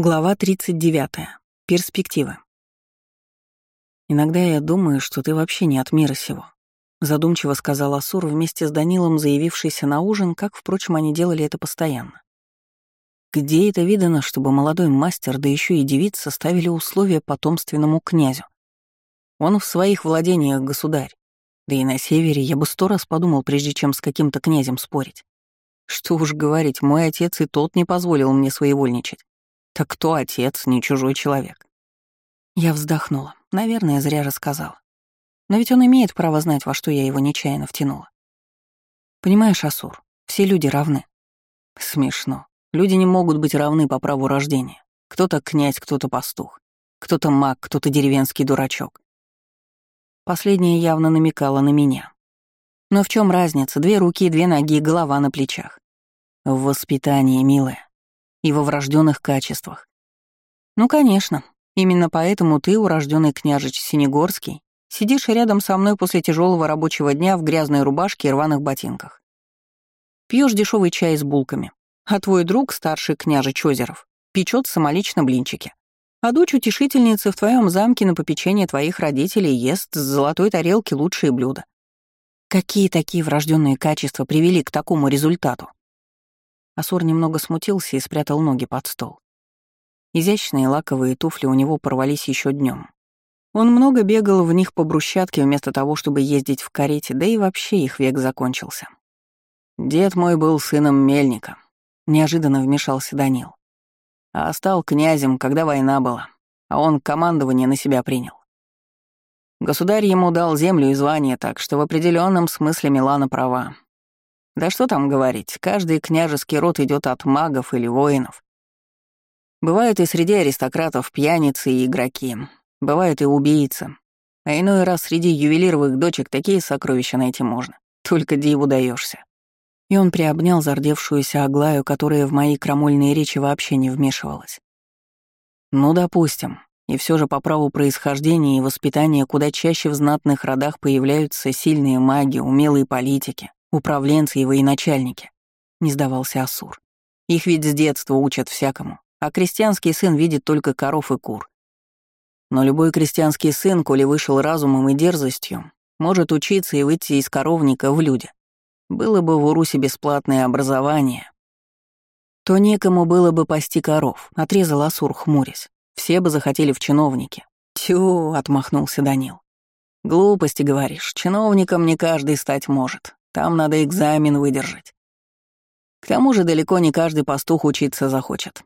Глава 39. Перспективы. «Иногда я думаю, что ты вообще не от мира сего», — задумчиво сказал Асур вместе с Данилом, заявившийся на ужин, как, впрочем, они делали это постоянно. «Где это видано, чтобы молодой мастер, да еще и девица, ставили условия потомственному князю? Он в своих владениях государь. Да и на севере я бы сто раз подумал, прежде чем с каким-то князем спорить. Что уж говорить, мой отец и тот не позволил мне своевольничать. Так кто отец, не чужой человек? Я вздохнула. Наверное, зря рассказала. Но ведь он имеет право знать, во что я его нечаянно втянула. Понимаешь, Асур, все люди равны. Смешно. Люди не могут быть равны по праву рождения. Кто-то князь, кто-то пастух. Кто-то маг, кто-то деревенский дурачок. Последнее явно намекало на меня. Но в чем разница? Две руки, две ноги, голова на плечах. В воспитании, милая во врожденных качествах. Ну, конечно, именно поэтому ты, урожденный княжич Синегорский, сидишь рядом со мной после тяжелого рабочего дня в грязной рубашке и рваных ботинках. Пьешь дешевый чай с булками, а твой друг, старший княжич Озеров, печет самолично блинчики. А дочь утешительницы в твоем замке на попечение твоих родителей ест с золотой тарелки лучшие блюда. Какие такие врожденные качества привели к такому результату? Асур немного смутился и спрятал ноги под стол. Изящные лаковые туфли у него порвались еще днем. Он много бегал в них по брусчатке вместо того, чтобы ездить в карете, да и вообще их век закончился. «Дед мой был сыном мельника», — неожиданно вмешался Данил. «А стал князем, когда война была, а он командование на себя принял. Государь ему дал землю и звание, так что в определенном смысле Милана права. Да что там говорить, каждый княжеский род идет от магов или воинов. Бывают и среди аристократов пьяницы и игроки, бывают и убийцы. А иной раз среди ювелировых дочек такие сокровища найти можно. Только диву даешься. И он приобнял зардевшуюся Аглаю, которая в мои крамольные речи вообще не вмешивалась. Ну, допустим. И все же по праву происхождения и воспитания куда чаще в знатных родах появляются сильные маги, умелые политики, Управленцы и военачальники. Не сдавался Асур. Их ведь с детства учат всякому, а крестьянский сын видит только коров и кур. Но любой крестьянский сын, коли вышел разумом и дерзостью, может учиться и выйти из коровника в люди. Было бы в Урусе бесплатное образование, то некому было бы пасти коров, отрезал Асур, хмурясь. Все бы захотели в чиновники. Тю, отмахнулся Данил. Глупости говоришь, чиновником не каждый стать может. Там надо экзамен выдержать. К тому же далеко не каждый пастух учиться захочет.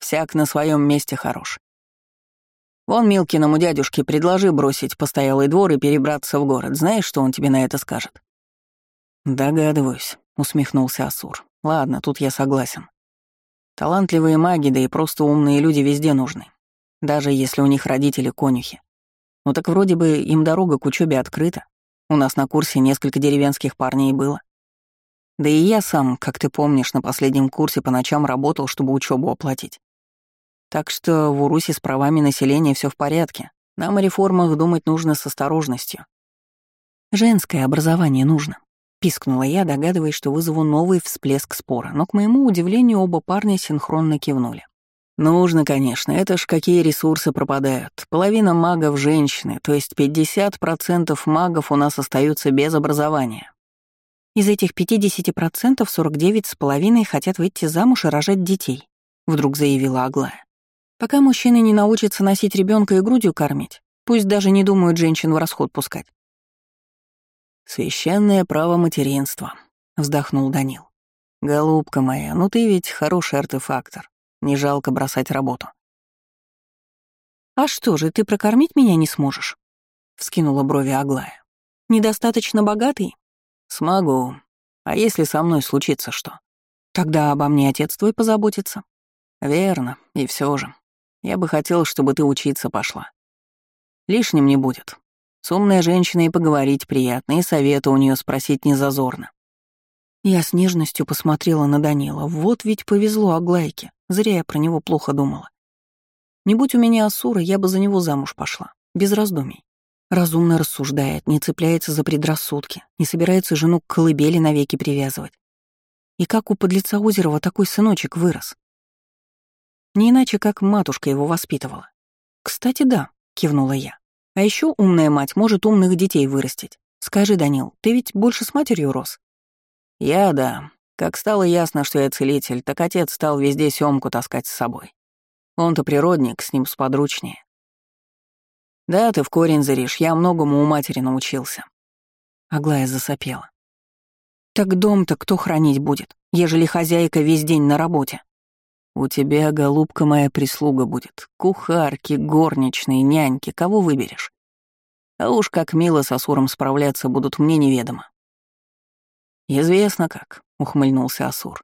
Всяк на своем месте хорош. Вон Милкиному дядюшке предложи бросить постоялый двор и перебраться в город. Знаешь, что он тебе на это скажет? Догадываюсь, усмехнулся Асур. Ладно, тут я согласен. Талантливые маги, да и просто умные люди везде нужны. Даже если у них родители конюхи. Ну так вроде бы им дорога к учебе открыта. У нас на курсе несколько деревенских парней было. Да и я сам, как ты помнишь, на последнем курсе по ночам работал, чтобы учебу оплатить. Так что в Урусе с правами населения все в порядке. Нам о реформах думать нужно с осторожностью. Женское образование нужно. Пискнула я, догадываясь, что вызову новый всплеск спора, но, к моему удивлению, оба парня синхронно кивнули. Нужно, конечно, это ж какие ресурсы пропадают. Половина магов — женщины, то есть 50% магов у нас остаются без образования. Из этих 50% 49 с половиной хотят выйти замуж и рожать детей, вдруг заявила Аглая. Пока мужчины не научатся носить ребенка и грудью кормить, пусть даже не думают женщин в расход пускать. «Священное право материнства», — вздохнул Данил. «Голубка моя, ну ты ведь хороший артефактор. Не жалко бросать работу. «А что же, ты прокормить меня не сможешь?» — вскинула брови Аглая. «Недостаточно богатый?» «Смогу. А если со мной случится что?» «Тогда обо мне отец твой позаботится». «Верно, и все же. Я бы хотел, чтобы ты учиться пошла. Лишним не будет. С умной женщиной поговорить приятно, и совета у нее спросить не зазорно. Я с нежностью посмотрела на Данила. Вот ведь повезло Аглайке. Зря я про него плохо думала. Не будь у меня Асура, я бы за него замуж пошла. Без раздумий. Разумно рассуждает, не цепляется за предрассудки, не собирается жену к колыбели навеки привязывать. И как у подлеца Озерова такой сыночек вырос? Не иначе, как матушка его воспитывала. «Кстати, да», — кивнула я. «А еще умная мать может умных детей вырастить. Скажи, Данил, ты ведь больше с матерью рос?» «Я — да. Как стало ясно, что я целитель, так отец стал везде Сёмку таскать с собой. Он-то природник, с ним сподручнее. Да, ты в корень заришь, я многому у матери научился». Аглая засопела. «Так дом-то кто хранить будет, ежели хозяйка весь день на работе?» «У тебя, голубка моя, прислуга будет. Кухарки, горничные, няньки, кого выберешь? А уж как мило с Асуром справляться будут мне неведомо». «Известно как», — ухмыльнулся Асур.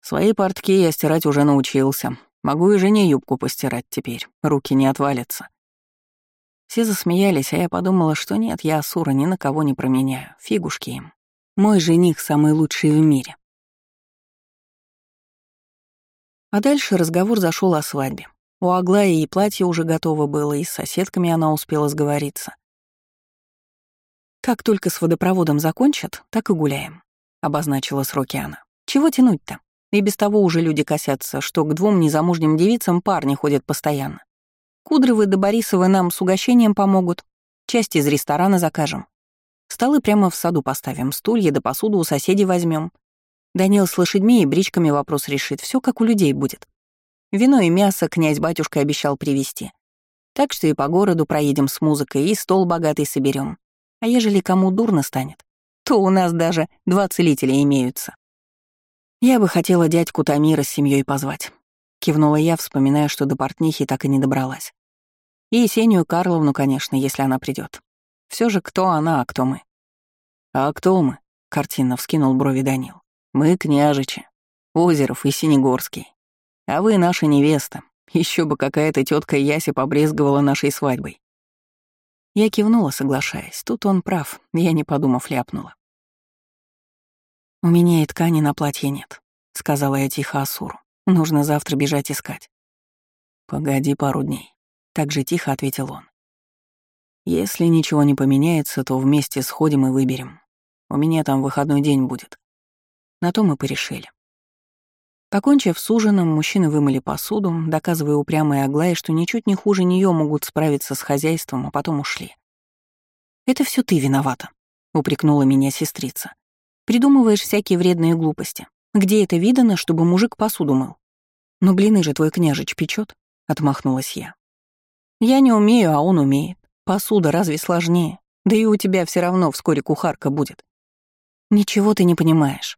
«Свои портки я стирать уже научился. Могу и жене юбку постирать теперь, руки не отвалятся». Все засмеялись, а я подумала, что нет, я Асура ни на кого не променяю, фигушки им. Мой жених самый лучший в мире. А дальше разговор зашел о свадьбе. У Аглаи и платье уже готово было, и с соседками она успела сговориться. «Как только с водопроводом закончат, так и гуляем», — обозначила сроки она. «Чего тянуть-то? И без того уже люди косятся, что к двум незамужним девицам парни ходят постоянно. Кудровы да Борисовы нам с угощением помогут, часть из ресторана закажем. Столы прямо в саду поставим, стулья да посуду у соседей возьмем, Данил с лошадьми и бричками вопрос решит, все как у людей будет. Вино и мясо князь-батюшка обещал привезти. Так что и по городу проедем с музыкой, и стол богатый соберем. А ежели кому дурно станет, то у нас даже два целителя имеются. Я бы хотела дядьку Тамира с семьей позвать. Кивнула я, вспоминая, что до портнихи так и не добралась. И Есению Карловну, конечно, если она придет. Все же кто она, а кто мы? А кто мы? Картинно вскинул брови Данил. Мы княжичи, Озеров и Синегорский. А вы наша невеста. Еще бы какая-то тетка Яси побрезговала нашей свадьбой. Я кивнула, соглашаясь. Тут он прав, я не подумав ляпнула. «У меня и ткани на платье нет», — сказала я тихо Асуру. «Нужно завтра бежать искать». «Погоди пару дней», — так же тихо ответил он. «Если ничего не поменяется, то вместе сходим и выберем. У меня там выходной день будет. На то мы порешили. Покончив с ужином, мужчины вымыли посуду, доказывая упрямой Аглае, что ничуть не хуже нее могут справиться с хозяйством, а потом ушли. «Это все ты виновата», — упрекнула меня сестрица. «Придумываешь всякие вредные глупости. Где это видано, чтобы мужик посуду мыл?» «Но блины же твой княжич печет, отмахнулась я. «Я не умею, а он умеет. Посуда разве сложнее? Да и у тебя все равно вскоре кухарка будет». «Ничего ты не понимаешь.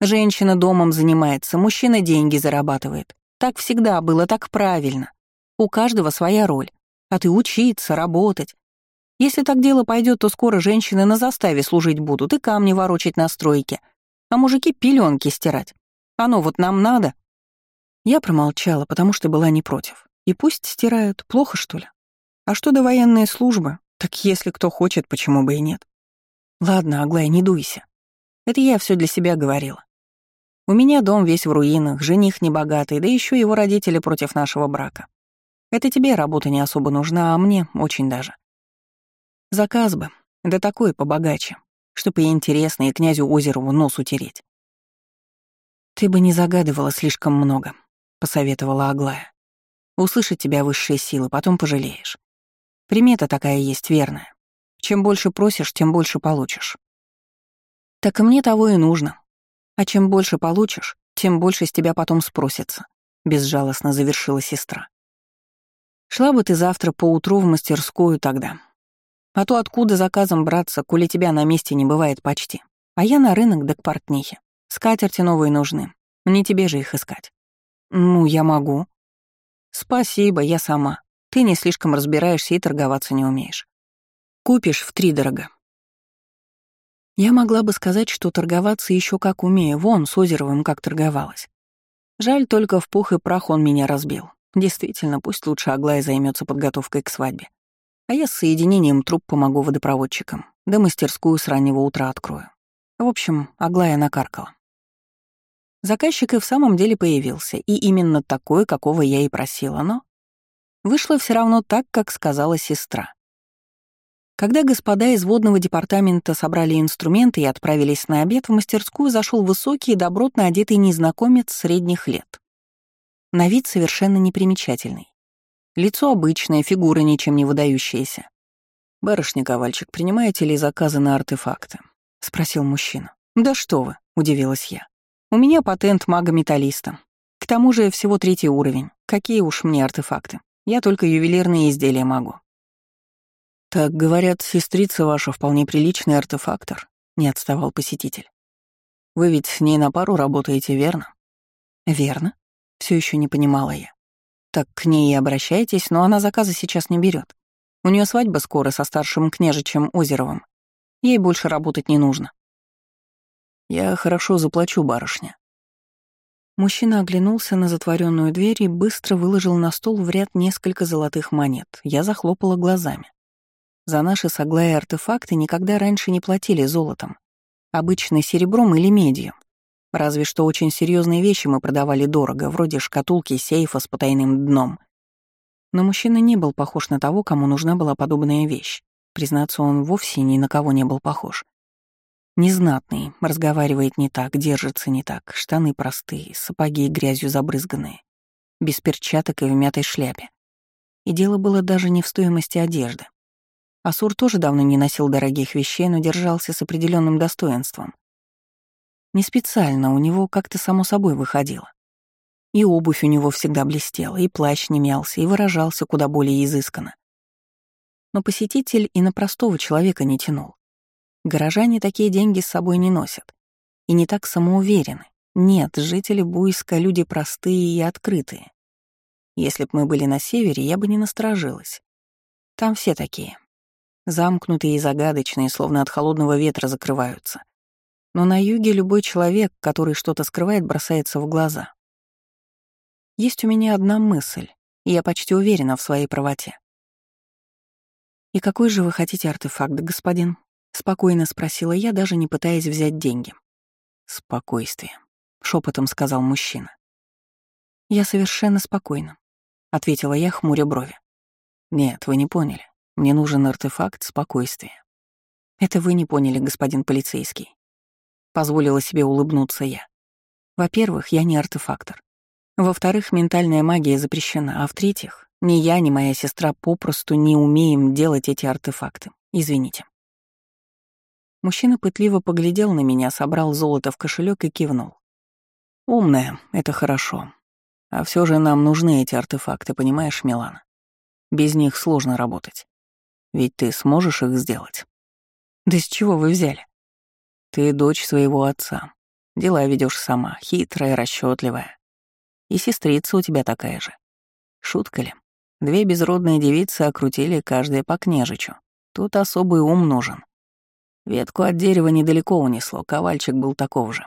Женщина домом занимается, мужчина деньги зарабатывает. Так всегда было, так правильно. У каждого своя роль. А ты учиться, работать. Если так дело пойдет, то скоро женщины на заставе служить будут и камни ворочать на стройке, а мужики пеленки стирать. Оно вот нам надо. Я промолчала, потому что была не против. И пусть стирают, плохо что ли? А что до военной службы? Так если кто хочет, почему бы и нет? Ладно, Аглая, не дуйся. Это я все для себя говорила. У меня дом весь в руинах, жених небогатый, да еще его родители против нашего брака. Это тебе работа не особо нужна, а мне очень даже. Заказ бы, да такой побогаче, чтобы и интересно, и князю Озерову нос утереть. «Ты бы не загадывала слишком много», — посоветовала Аглая. «Услышать тебя высшие силы, потом пожалеешь. Примета такая есть верная. Чем больше просишь, тем больше получишь». «Так и мне того и нужно», а чем больше получишь, тем больше с тебя потом спросятся», — безжалостно завершила сестра. «Шла бы ты завтра поутру в мастерскую тогда. А то откуда заказом браться, коли тебя на месте не бывает почти. А я на рынок да к портнихе. Скатерти новые нужны. Не тебе же их искать». «Ну, я могу». «Спасибо, я сама. Ты не слишком разбираешься и торговаться не умеешь. Купишь втридорога, я могла бы сказать, что торговаться еще как умею, вон, с Озеровым как торговалась. Жаль, только в пух и прах он меня разбил. Действительно, пусть лучше Аглая займется подготовкой к свадьбе. А я с соединением труб помогу водопроводчикам, да мастерскую с раннего утра открою. В общем, Аглая накаркала. Заказчик и в самом деле появился, и именно такой, какого я и просила, но... Вышло все равно так, как сказала сестра. Когда господа из водного департамента собрали инструменты и отправились на обед, в мастерскую зашел высокий и добротно одетый незнакомец средних лет. На вид совершенно непримечательный. Лицо обычное, фигура ничем не выдающаяся. «Барышня Ковальчик, принимаете ли заказы на артефакты?» — спросил мужчина. «Да что вы», — удивилась я. «У меня патент мага-металлиста. К тому же всего третий уровень. Какие уж мне артефакты. Я только ювелирные изделия могу». «Так, говорят, сестрица ваша вполне приличный артефактор», — не отставал посетитель. «Вы ведь с ней на пару работаете, верно?» «Верно», — все еще не понимала я. «Так к ней и обращайтесь, но она заказы сейчас не берет. У нее свадьба скоро со старшим княжичем Озеровым. Ей больше работать не нужно». «Я хорошо заплачу, барышня». Мужчина оглянулся на затворенную дверь и быстро выложил на стол в ряд несколько золотых монет. Я захлопала глазами. За наши с артефакты никогда раньше не платили золотом. Обычно серебром или медью. Разве что очень серьезные вещи мы продавали дорого, вроде шкатулки сейфа с потайным дном. Но мужчина не был похож на того, кому нужна была подобная вещь. Признаться, он вовсе ни на кого не был похож. Незнатный, разговаривает не так, держится не так, штаны простые, сапоги грязью забрызганные, без перчаток и в мятой шляпе. И дело было даже не в стоимости одежды. Асур тоже давно не носил дорогих вещей, но держался с определенным достоинством. Не специально, у него как-то само собой выходило. И обувь у него всегда блестела, и плащ не мялся, и выражался куда более изысканно. Но посетитель и на простого человека не тянул. Горожане такие деньги с собой не носят. И не так самоуверены. Нет, жители Буйска — люди простые и открытые. Если б мы были на севере, я бы не насторожилась. Там все такие. Замкнутые и загадочные, словно от холодного ветра закрываются. Но на юге любой человек, который что-то скрывает, бросается в глаза. Есть у меня одна мысль, и я почти уверена в своей правоте. «И какой же вы хотите артефакт, господин?» — спокойно спросила я, даже не пытаясь взять деньги. «Спокойствие», — шепотом сказал мужчина. «Я совершенно спокойна», — ответила я, хмуря брови. «Нет, вы не поняли. Мне нужен артефакт спокойствия». «Это вы не поняли, господин полицейский». Позволила себе улыбнуться я. Во-первых, я не артефактор. Во-вторых, ментальная магия запрещена. А в-третьих, ни я, ни моя сестра попросту не умеем делать эти артефакты. Извините. Мужчина пытливо поглядел на меня, собрал золото в кошелек и кивнул. «Умная, это хорошо. А все же нам нужны эти артефакты, понимаешь, Милана? Без них сложно работать. Ведь ты сможешь их сделать?» «Да с чего вы взяли?» «Ты дочь своего отца. Дела ведешь сама, хитрая, расчетливая. И сестрица у тебя такая же. Шутка ли? Две безродные девицы окрутили каждая по княжичу. Тут особый ум нужен. Ветку от дерева недалеко унесло, ковальчик был таков же.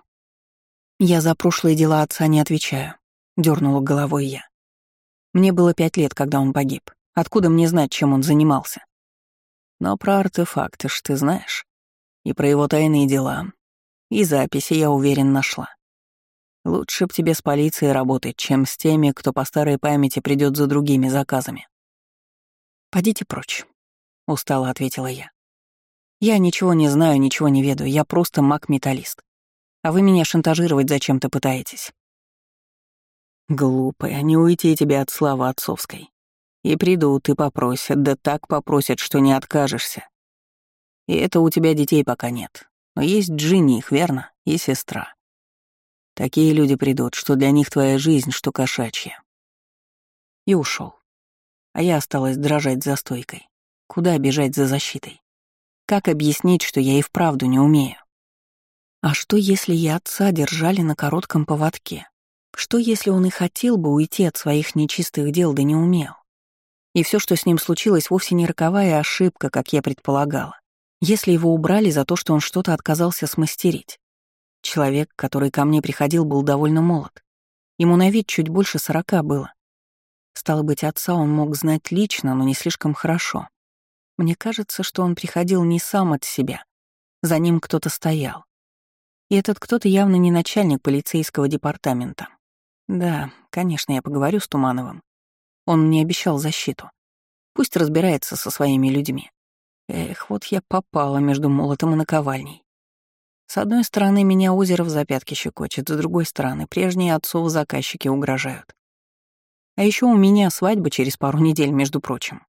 «Я за прошлые дела отца не отвечаю», — дернула головой я. «Мне было пять лет, когда он погиб. Откуда мне знать, чем он занимался?» «Но про артефакты ж ты знаешь. И про его тайные дела. И записи, я уверен, нашла. Лучше б тебе с полицией работать, чем с теми, кто по старой памяти придет за другими заказами». «Подите прочь», — устало ответила я. Я ничего не знаю, ничего не ведаю, я просто маг-металлист. А вы меня шантажировать зачем-то пытаетесь. Глупая, не уйти тебе от славы отцовской. И придут и попросят, да так попросят, что не откажешься. И это у тебя детей пока нет. Но есть жених, верно? И сестра. Такие люди придут, что для них твоя жизнь, что кошачья. И ушел. А я осталась дрожать за стойкой. Куда бежать за защитой? Как объяснить, что я и вправду не умею? А что, если я отца держали на коротком поводке? Что, если он и хотел бы уйти от своих нечистых дел, да не умел? И все, что с ним случилось, вовсе не роковая ошибка, как я предполагала. Если его убрали за то, что он что-то отказался смастерить. Человек, который ко мне приходил, был довольно молод. Ему на вид чуть больше сорока было. Стало быть, отца он мог знать лично, но не слишком хорошо. Мне кажется, что он приходил не сам от себя. За ним кто-то стоял. И этот кто-то явно не начальник полицейского департамента. Да, конечно, я поговорю с Тумановым. Он мне обещал защиту. Пусть разбирается со своими людьми. Эх, вот я попала между молотом и наковальней. С одной стороны, меня Озеров за пятки щекочет, с другой стороны, прежние отцов заказчики угрожают. А еще у меня свадьба через пару недель, между прочим.